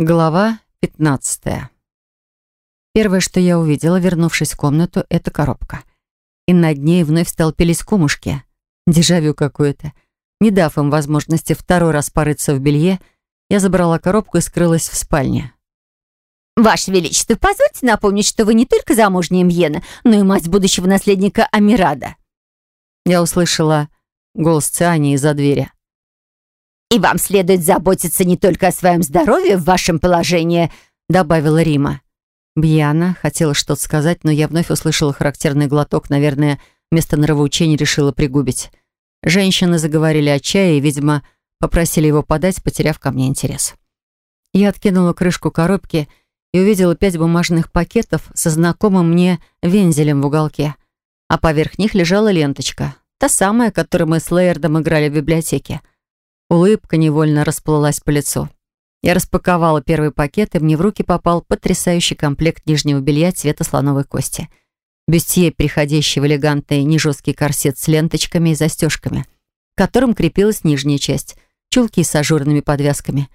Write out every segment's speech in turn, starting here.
Глава 15. Первое, что я увидела, вернувшись в комнату, это коробка. И над ней вновь столпились кумушки. Дежавю какое-то. Не дав им возможности второй раз порыться в белье, я забрала коробку и скрылась в спальне. «Ваше Величество, позвольте напомнить, что вы не только замужняя Мьена, но и мать будущего наследника Амирада». Я услышала голос Циани из-за двери. «И вам следует заботиться не только о своем здоровье в вашем положении», добавила Рима. Бьяна хотела что-то сказать, но я вновь услышала характерный глоток, наверное, вместо нравоучения решила пригубить. Женщины заговорили о чае и, видимо, попросили его подать, потеряв ко мне интерес. Я откинула крышку коробки и увидела пять бумажных пакетов со знакомым мне вензелем в уголке, а поверх них лежала ленточка, та самая, которую мы с Лейердом играли в библиотеке. Улыбка невольно расплылась по лицу. Я распаковала первый пакет, и мне в руки попал потрясающий комплект нижнего белья цвета слоновой кости. Бюстье, переходящий в элегантный нежесткий корсет с ленточками и застежками, к которым крепилась нижняя часть, чулки с ажурными подвязками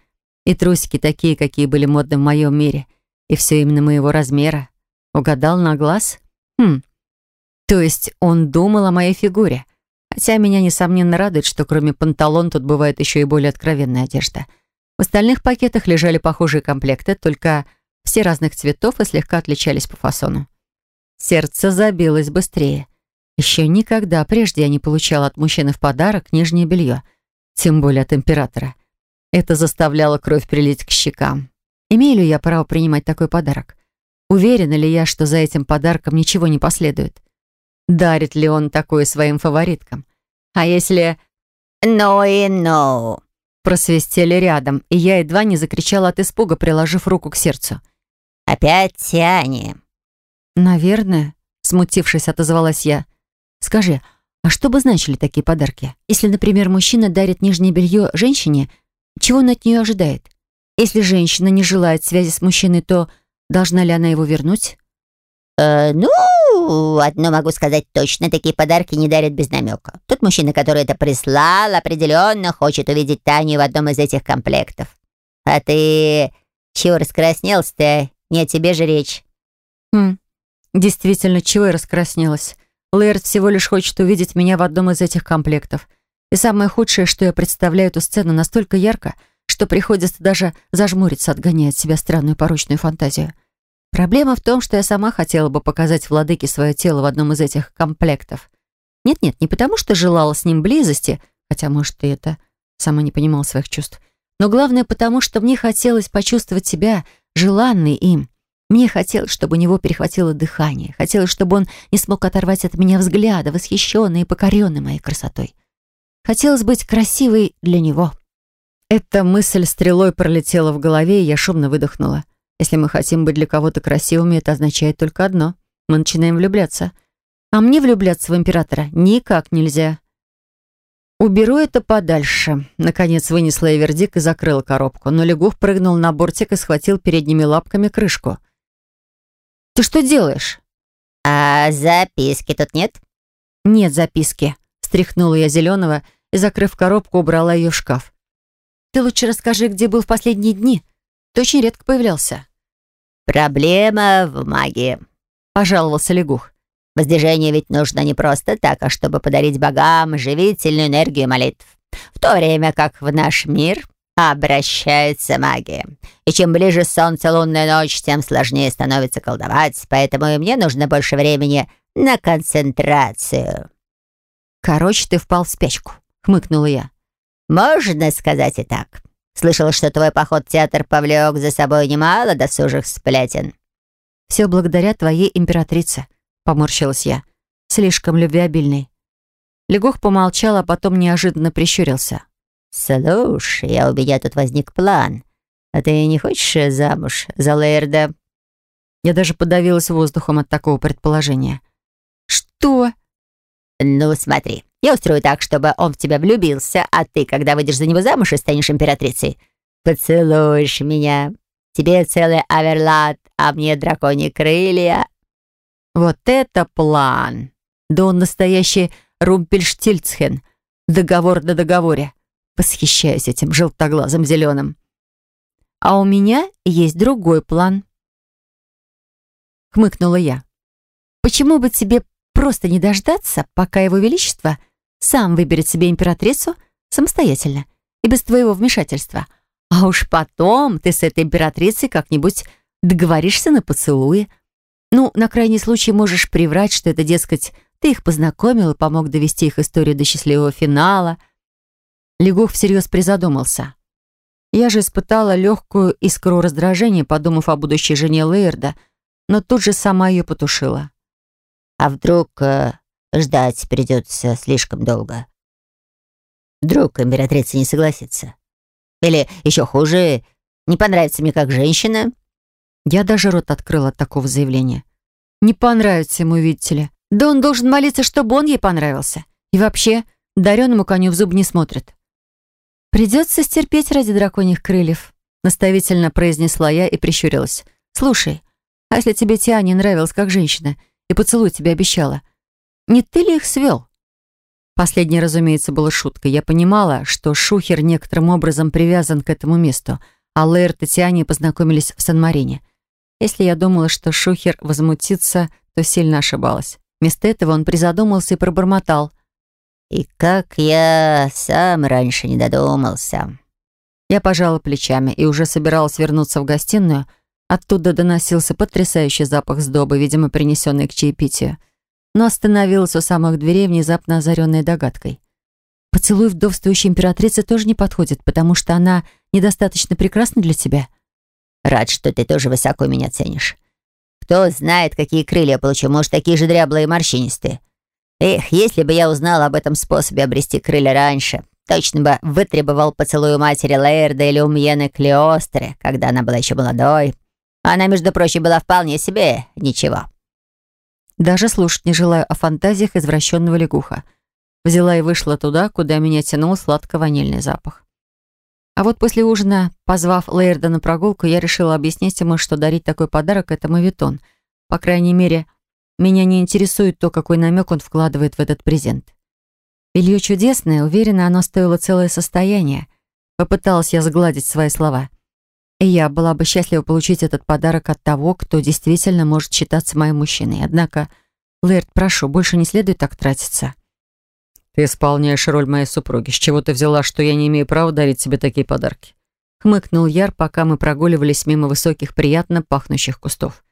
и трусики такие, какие были модны в моем мире. И все именно моего размера. Угадал на глаз? Хм. То есть он думал о моей фигуре. Хотя меня, несомненно, радует, что кроме панталон тут бывает еще и более откровенная одежда. В остальных пакетах лежали похожие комплекты, только все разных цветов и слегка отличались по фасону. Сердце забилось быстрее. Еще никогда прежде я не получала от мужчины в подарок нижнее белье, тем более от императора. Это заставляло кровь прилить к щекам. Имею ли я право принимать такой подарок? Уверена ли я, что за этим подарком ничего не последует? Дарит ли он такое своим фавориткам? А если... «No и no!» Просвистели рядом, и я едва не закричала от испуга, приложив руку к сердцу. «Опять тяни!» «Наверное», — смутившись, отозвалась я. «Скажи, а что бы значили такие подарки? Если, например, мужчина дарит нижнее белье женщине, чего он от нее ожидает? Если женщина не желает связи с мужчиной, то должна ли она его вернуть?» Э, ну, одно могу сказать точно, такие подарки не дарят без намека. Тот мужчина, который это прислал, определенно хочет увидеть Таню в одном из этих комплектов. А ты чего раскраснелся-то? Не о тебе же речь. Хм, действительно, чего я раскраснелась? Лэрд всего лишь хочет увидеть меня в одном из этих комплектов. И самое худшее, что я представляю эту сцену настолько ярко, что приходится даже зажмуриться, отгоняя от себя странную порочную фантазию. Проблема в том, что я сама хотела бы показать владыке свое тело в одном из этих комплектов. Нет-нет, не потому что желала с ним близости, хотя, может, и это сама не понимала своих чувств, но главное потому, что мне хотелось почувствовать себя желанной им. Мне хотелось, чтобы у него перехватило дыхание, хотелось, чтобы он не смог оторвать от меня взгляда, восхищенный и покоренный моей красотой. Хотелось быть красивой для него. Эта мысль стрелой пролетела в голове, и я шумно выдохнула. Если мы хотим быть для кого-то красивыми, это означает только одно. Мы начинаем влюбляться. А мне влюбляться в императора никак нельзя. Уберу это подальше. Наконец вынесла я вердикт и закрыла коробку, но Лягух прыгнул на бортик и схватил передними лапками крышку. «Ты что делаешь?» «А записки тут нет?» «Нет записки», — стряхнула я зеленого и, закрыв коробку, убрала ее в шкаф. «Ты лучше расскажи, где был в последние дни. Ты очень редко появлялся». «Проблема в магии», — пожаловался лягух. «Воздвижение ведь нужно не просто так, а чтобы подарить богам живительную энергию молитв. В то время как в наш мир обращается магия. И чем ближе солнце лунная ночь, тем сложнее становится колдовать, поэтому и мне нужно больше времени на концентрацию». «Короче, ты впал в спячку», — хмыкнула я. «Можно сказать и так. Слышал, что твой поход в театр повлек за собой немало досужих сплетен». «Все благодаря твоей императрице», — поморщилась я. «Слишком любвеобильный». Легух помолчал, а потом неожиданно прищурился. «Слушай, а у меня тут возник план. А ты не хочешь замуж за Лейерда?» Я даже подавилась воздухом от такого предположения. «Что?» «Ну, смотри, я устрою так, чтобы он в тебя влюбился, а ты, когда выйдешь за него замуж и станешь императрицей, поцелуешь меня. Тебе целый аверлат, а мне драконьи крылья». «Вот это план! Да он настоящий Румпельштильцхен. Договор на договоре. Восхищаюсь этим желтоглазым зеленым. А у меня есть другой план. Хмыкнула я. Почему бы тебе просто не дождаться, пока его величество сам выберет себе императрицу самостоятельно и без твоего вмешательства? А уж потом ты с этой императрицей как-нибудь договоришься на поцелуи. Ну, на крайний случай можешь приврать, что это, дескать, ты их познакомил и помог довести их историю до счастливого финала. Легух всерьез призадумался. Я же испытала легкую искру раздражения, подумав о будущей жене Лейерда, но тут же сама ее потушила. «А вдруг э, ждать придется слишком долго? Вдруг императрица не согласится? Или еще хуже, не понравится мне как женщина?» Я даже рот открыла от такого заявления. «Не понравится ему, видите ли. Да он должен молиться, чтобы он ей понравился. И вообще, дареному коню в зуб не смотрит». «Придется стерпеть ради драконьих крыльев», — наставительно произнесла я и прищурилась. «Слушай, а если тебе Тиа не нравилась как женщина и поцелуй тебе обещала, не ты ли их свел?» Последнее, разумеется, было шуткой. Я понимала, что Шухер некоторым образом привязан к этому месту, а Лэрт и Тиане познакомились в Сан-Марине. Если я думала, что Шухер возмутится, то сильно ошибалась. Вместо этого он призадумался и пробормотал — и как я сам раньше не додумался. Я пожала плечами и уже собиралась вернуться в гостиную. Оттуда доносился потрясающий запах сдобы, видимо, принесенный к чаепитию. Но остановилась у самых дверей, внезапно озаренной догадкой. Поцелуй вдовствующей императрицы тоже не подходит, потому что она недостаточно прекрасна для тебя. Рад, что ты тоже высоко меня ценишь. Кто знает, какие крылья получу, может, такие же дряблые и морщинистые. Эх, если бы я узнал об этом способе обрести крылья раньше, точно бы вытребовал поцелуй матери Лейерда или Умьены Клеостры, когда она была еще молодой. Она, между прочим, была вполне себе ничего. Даже слушать не желаю о фантазиях извращенного лягуха. Взяла и вышла туда, куда меня тянул сладко-ванильный запах. А вот после ужина, позвав Лейерда на прогулку, я решила объяснить ему, что дарить такой подарок — это мавитон. По крайней мере, меня не интересует то, какой намек он вкладывает в этот презент. Белье чудесное, уверена, оно стоило целое состояние. Попыталась я сгладить свои слова. И я была бы счастлива получить этот подарок от того, кто действительно может считаться моим мужчиной. Однако, Лэрд, прошу, больше не следует так тратиться. «Ты исполняешь роль моей супруги. С чего ты взяла, что я не имею права дарить тебе такие подарки?» Хмыкнул Яр, пока мы прогуливались мимо высоких, приятно пахнущих кустов.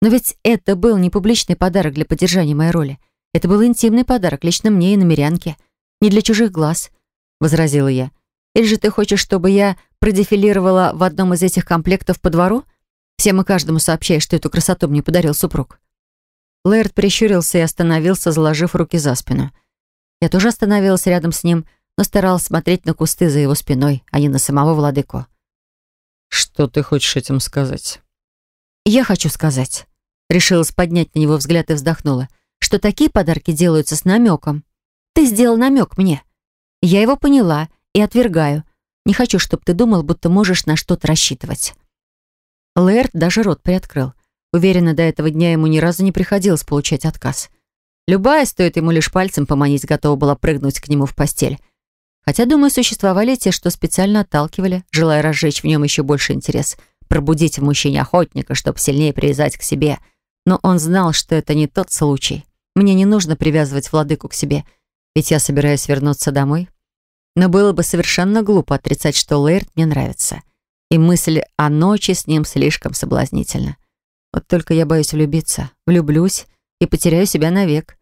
Но ведь это был не публичный подарок для поддержания моей роли. Это был интимный подарок лично мне и намерянке. Не для чужих глаз, — возразила я. Или же ты хочешь, чтобы я продефилировала в одном из этих комплектов по двору? Всем и каждому сообщая, что эту красоту мне подарил супруг. Лэрд прищурился и остановился, заложив руки за спину. Я тоже остановилась рядом с ним, но старалась смотреть на кусты за его спиной, а не на самого владыку. «Что ты хочешь этим сказать?» «Я хочу сказать, Решилась поднять на него взгляд и вздохнула, что такие подарки делаются с намеком. Ты сделал намек мне. Я его поняла и отвергаю. Не хочу, чтобы ты думал, будто можешь на что-то рассчитывать. Лэрд даже рот приоткрыл. Уверена, до этого дня ему ни разу не приходилось получать отказ. Любая, стоит ему лишь пальцем поманить, готова была прыгнуть к нему в постель. Хотя, думаю, существовали те, что специально отталкивали, желая разжечь в нем еще больше интерес, пробудить в мужчине охотника, чтобы сильнее привязать к себе — но он знал, что это не тот случай. Мне не нужно привязывать владыку к себе, ведь я собираюсь вернуться домой. Но было бы совершенно глупо отрицать, что Лейрд мне нравится. И мысль о ночи с ним слишком соблазнительна. Вот только я боюсь влюбиться. Влюблюсь и потеряю себя навек.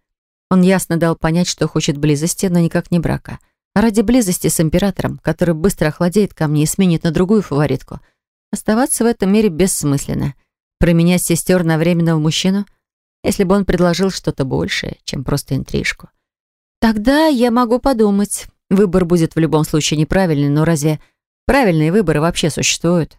Он ясно дал понять, что хочет близости, но никак не брака. А ради близости с императором, который быстро охладеет ко мне и сменит на другую фаворитку, оставаться в этом мире бессмысленно — Променять сестер на временного мужчину, если бы он предложил что-то большее, чем просто интрижку. Тогда я могу подумать. Выбор будет в любом случае неправильный, но разве правильные выборы вообще существуют?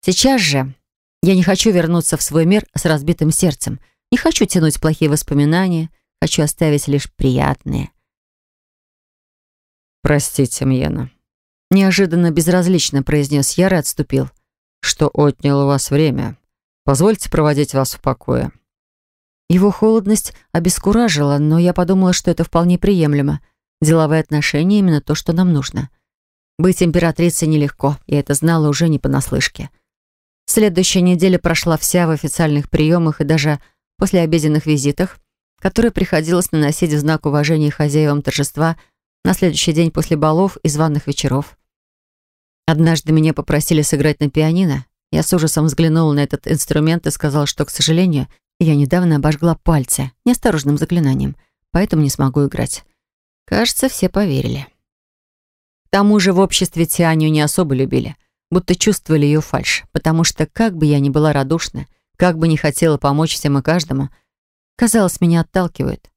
Сейчас же я не хочу вернуться в свой мир с разбитым сердцем. Не хочу тянуть плохие воспоминания, хочу оставить лишь приятные. «Простите, Мьена», — неожиданно безразлично произнес Яр и отступил. «Что отнял у вас время?» Позвольте проводить вас в покое». Его холодность обескуражила, но я подумала, что это вполне приемлемо. Деловые отношения — именно то, что нам нужно. Быть императрицей нелегко, я это знала уже не понаслышке. Следующая неделя прошла вся в официальных приемах и даже после обеденных визитах, которые приходилось наносить в знак уважения хозяевам торжества на следующий день после балов и званых вечеров. Однажды меня попросили сыграть на пианино. Я с ужасом взглянула на этот инструмент и сказала, что, к сожалению, я недавно обожгла пальцы неосторожным заклинанием, поэтому не смогу играть. Кажется, все поверили. К тому же в обществе Тианию не особо любили, будто чувствовали ее фальшь, потому что как бы я ни была радушна, как бы ни хотела помочь всем и каждому, казалось, меня отталкивают.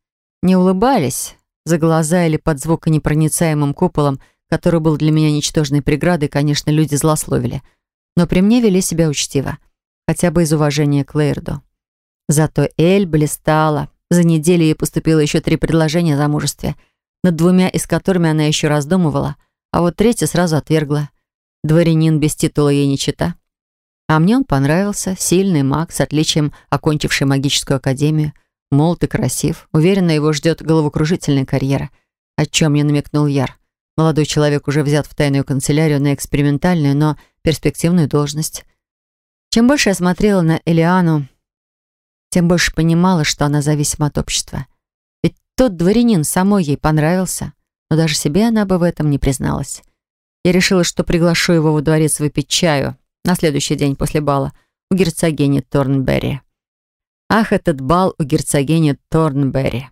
Не улыбались за глаза или под звуконепроницаемым куполом, который был для меня ничтожной преградой, конечно, люди злословили, но при мне вели себя учтиво, хотя бы из уважения к Лейрду. Зато Эль блистала. За неделю ей поступило еще три предложения о замужестве, над двумя из которыми она еще раздумывала, а вот третье сразу отвергла. Дворянин без титула ей не чита. А мне он понравился. Сильный маг, с отличием окончивший магическую академию. Молод и красив. Уверенно его ждет головокружительная карьера. О чем мне намекнул Яр. Молодой человек уже взят в тайную канцелярию на экспериментальную, но перспективную должность. Чем больше я смотрела на Элиану, тем больше понимала, что она зависима от общества. Тот дворянин самой ей понравился, но даже себе она бы в этом не призналась. Я решила, что приглашу его во дворец выпить чаю на следующий день после бала у герцогини Торнберри. Ах, этот бал у герцогини Торнберри.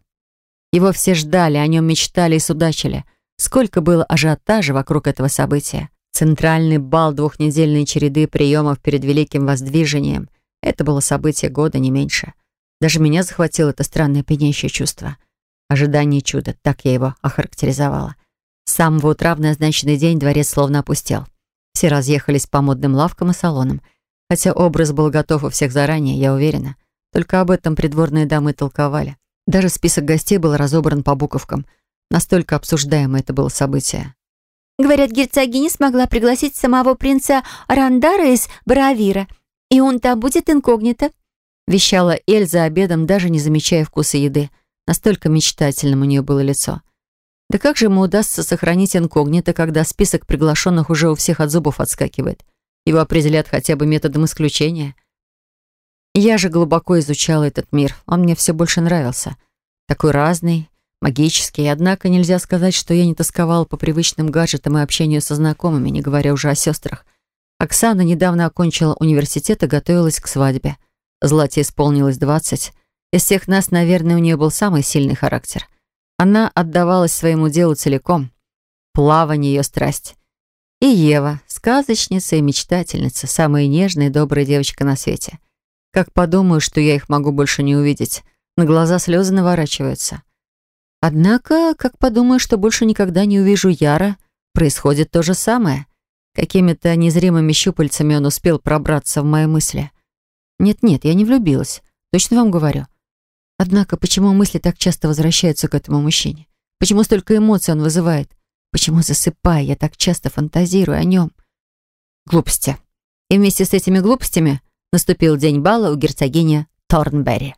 Его все ждали, о нем мечтали и судачили. Сколько было ажиотажа вокруг этого события. Центральный бал двухнедельной череды приемов перед Великим Воздвижением — это было событие года, не меньше. Даже меня захватило это странное пьянящее чувство. Ожидание чуда, так я его охарактеризовала. С самого утра в назначенный день дворец словно опустел. Все разъехались по модным лавкам и салонам. Хотя образ был готов у всех заранее, я уверена. Только об этом придворные дамы толковали. Даже список гостей был разобран по буковкам. Настолько обсуждаемо это было событие. Говорят, герцогиня смогла пригласить самого принца Рандара из Баравира — «И он там будет инкогнито», — вещала Эль за обедом, даже не замечая вкуса еды. Настолько мечтательным у нее было лицо. Да как же ему удастся сохранить инкогнито, когда список приглашенных уже у всех от зубов отскакивает? Его определят хотя бы методом исключения. Я же глубоко изучала этот мир. Он мне все больше нравился. Такой разный, магический. Однако нельзя сказать, что я не тосковала по привычным гаджетам и общению со знакомыми, не говоря уже о сестрах. Оксана недавно окончила университет и готовилась к свадьбе. Злате исполнилось 20. Из всех нас, наверное, у нее был самый сильный характер. Она отдавалась своему делу целиком. Плавание ее страсть. И Ева, сказочница и мечтательница, самая нежная и добрая девочка на свете. Как подумаю, что я их могу больше не увидеть, на глаза слезы наворачиваются. Однако, как подумаю, что больше никогда не увижу Яра, происходит то же самое — Какими-то незримыми щупальцами он успел пробраться в мои мысли. Нет-нет, я не влюбилась, точно вам говорю. Однако, почему мысли так часто возвращаются к этому мужчине? Почему столько эмоций он вызывает? Почему, засыпая, я так часто фантазирую о нем? Глупости. И вместе с этими глупостями наступил день бала у герцогини Торнберри.